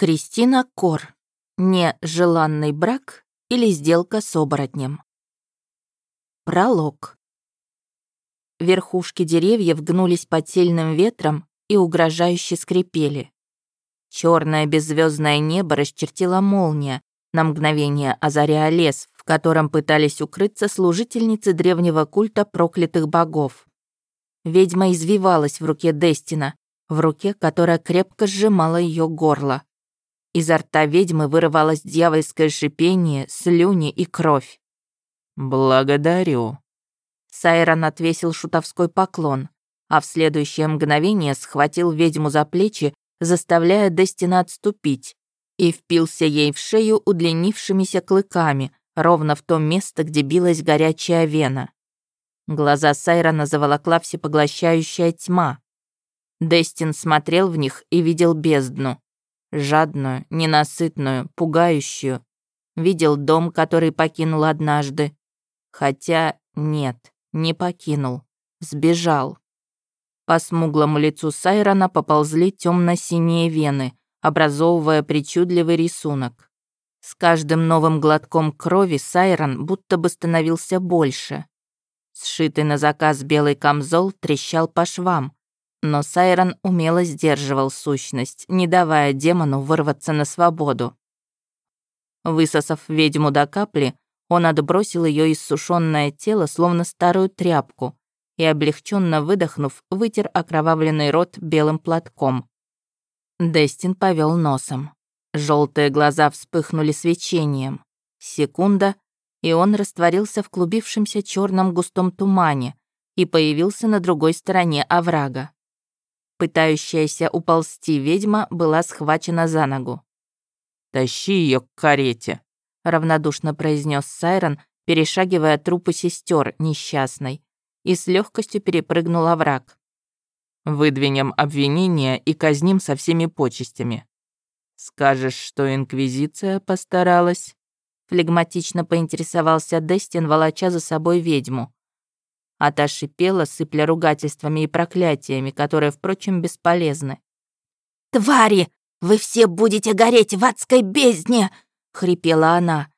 Кристина Кор. Нежеланный брак или сделка с оборотнем. Пролог. Верхушки деревьев гнулись под сильным ветром и угрожающе скрипели. Черное беззвездное небо расчертила молния, на мгновение озаряя лес, в котором пытались укрыться служительницы древнего культа проклятых богов. Ведьма извивалась в руке Дестина, в руке, которая крепко сжимала ее горло. Изо рта ведьмы вырывалось дьявольское шипение, слюни и кровь. «Благодарю». Сайрон отвесил шутовской поклон, а в следующее мгновение схватил ведьму за плечи, заставляя Дестина отступить, и впился ей в шею удлинившимися клыками, ровно в то место, где билась горячая вена. Глаза Сайрона заволокла всепоглощающая тьма. Дестин смотрел в них и видел бездну. Жадную, ненасытную, пугающую. Видел дом, который покинул однажды. Хотя нет, не покинул. Сбежал. По смуглому лицу Сайрона поползли темно-синие вены, образовывая причудливый рисунок. С каждым новым глотком крови Сайрон будто бы становился больше. Сшитый на заказ белый камзол трещал по швам, но Сайрон умело сдерживал сущность, не давая демону вырваться на свободу. Высосав ведьму до капли, он отбросил ее иссушенное тело, словно старую тряпку, и, облегченно выдохнув, вытер окровавленный рот белым платком. Дестин повел носом. Желтые глаза вспыхнули свечением. Секунда, и он растворился в клубившемся черном густом тумане и появился на другой стороне оврага. Пытающаяся уползти ведьма была схвачена за ногу. «Тащи ее к карете», — равнодушно произнес Сайрон, перешагивая трупы сестер несчастной, и с легкостью перепрыгнул овраг. «Выдвинем обвинение и казним со всеми почестями. Скажешь, что Инквизиция постаралась?» Флегматично поинтересовался Дестин, волоча за собой ведьму. А та шипела, сыпля ругательствами и проклятиями, которые, впрочем, бесполезны. «Твари! Вы все будете гореть в адской бездне!» — хрипела она.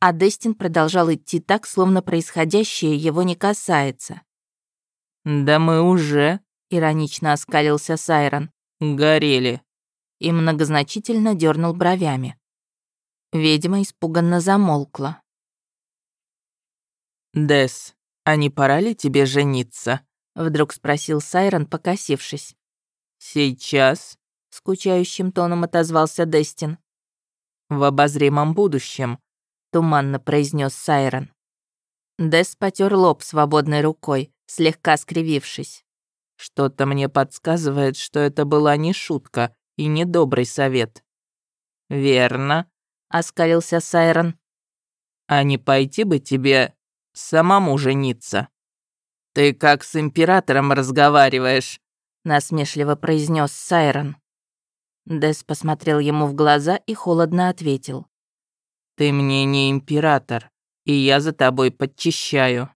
А Дестин продолжал идти так, словно происходящее его не касается. «Да мы уже», — иронично оскалился Сайрон. «Горели». И многозначительно дернул бровями. Ведьма испуганно замолкла. «Дес, «А не пора ли тебе жениться?» — вдруг спросил Сайрон, покосившись. «Сейчас?» — скучающим тоном отозвался Дестин. «В обозримом будущем», — туманно произнес Сайрон. Дес потер лоб свободной рукой, слегка скривившись. «Что-то мне подсказывает, что это была не шутка и не добрый совет». «Верно», — оскалился Сайрон. «А не пойти бы тебе самому жениться». «Ты как с императором разговариваешь», — насмешливо произнес Сайрон. Дес посмотрел ему в глаза и холодно ответил. «Ты мне не император, и я за тобой подчищаю.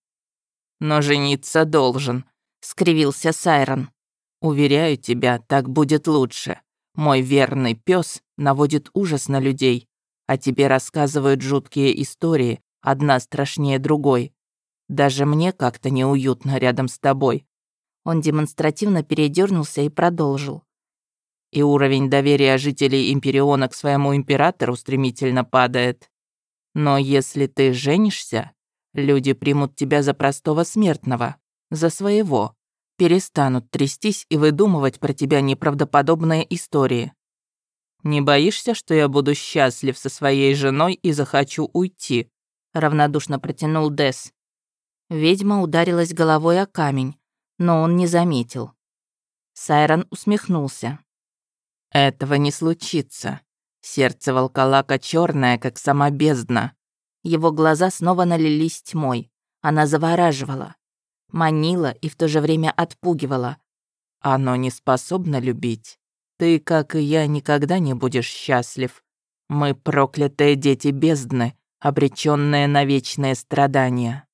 Но жениться должен», — скривился Сайрон. «Уверяю тебя, так будет лучше. Мой верный пес наводит ужас на людей, а тебе рассказывают жуткие истории, одна страшнее другой. Даже мне как-то неуютно рядом с тобой». Он демонстративно передернулся и продолжил. «И уровень доверия жителей Империона к своему императору стремительно падает. Но если ты женишься, люди примут тебя за простого смертного, за своего, перестанут трястись и выдумывать про тебя неправдоподобные истории. Не боишься, что я буду счастлив со своей женой и захочу уйти?» Равнодушно протянул Дес. Ведьма ударилась головой о камень, но он не заметил. Сайрон усмехнулся. «Этого не случится. Сердце волколака черное, как сама бездна». Его глаза снова налились тьмой. Она завораживала. Манила и в то же время отпугивала. «Оно не способно любить. Ты, как и я, никогда не будешь счастлив. Мы проклятые дети бездны, обреченные на вечное страдание.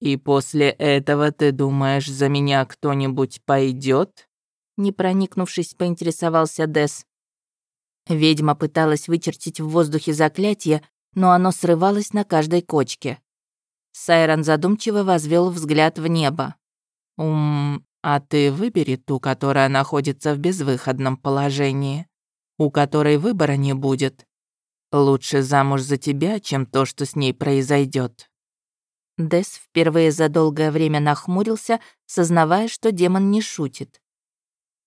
И после этого ты думаешь, за меня кто-нибудь пойдет? Не проникнувшись, поинтересовался Дес. Ведьма пыталась вычертить в воздухе заклятие, но оно срывалось на каждой кочке. Сайрон задумчиво возвел взгляд в небо. «Ум, а ты выбери ту, которая находится в безвыходном положении, у которой выбора не будет. Лучше замуж за тебя, чем то, что с ней произойдет. Дес впервые за долгое время нахмурился, сознавая, что демон не шутит.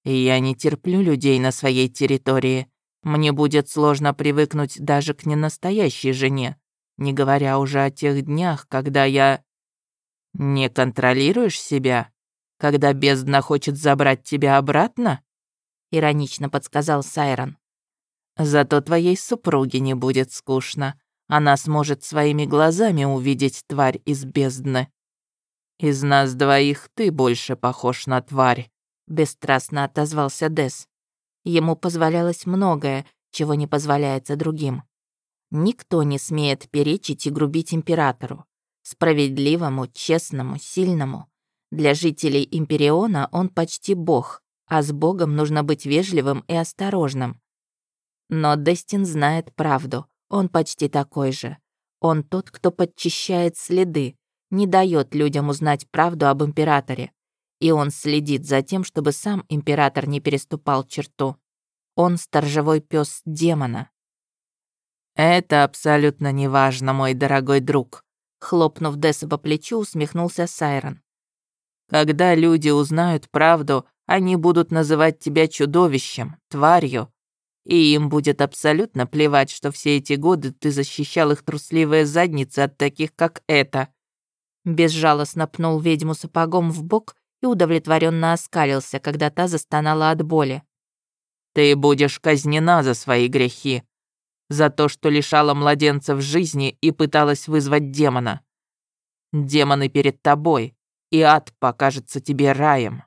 «Я не терплю людей на своей территории. Мне будет сложно привыкнуть даже к ненастоящей жене, не говоря уже о тех днях, когда я...» «Не контролируешь себя? Когда бездна хочет забрать тебя обратно?» Иронично подсказал Сайрон. «Зато твоей супруге не будет скучно. Она сможет своими глазами увидеть тварь из бездны. Из нас двоих ты больше похож на тварь», — бесстрастно отозвался Дес. Ему позволялось многое, чего не позволяется другим. Никто не смеет перечить и грубить императору. Справедливому, честному, сильному. Для жителей Империона он почти бог, а с богом нужно быть вежливым и осторожным. Но Дестин знает правду. Он почти такой же. Он тот, кто подчищает следы, не дает людям узнать правду об императоре. И он следит за тем, чтобы сам император не переступал черту. Он сторожевой пес демона. «Это абсолютно неважно, мой дорогой друг», хлопнув Десса по плечу, усмехнулся Сайрон. «Когда люди узнают правду, они будут называть тебя чудовищем, тварью, и им будет абсолютно плевать, что все эти годы ты защищал их трусливые задницы от таких, как это». Безжалостно пнул ведьму сапогом в бок и удовлетворенно оскалился, когда та застонала от боли. «Ты будешь казнена за свои грехи, за то, что лишала младенцев жизни и пыталась вызвать демона. Демоны перед тобой, и ад покажется тебе раем».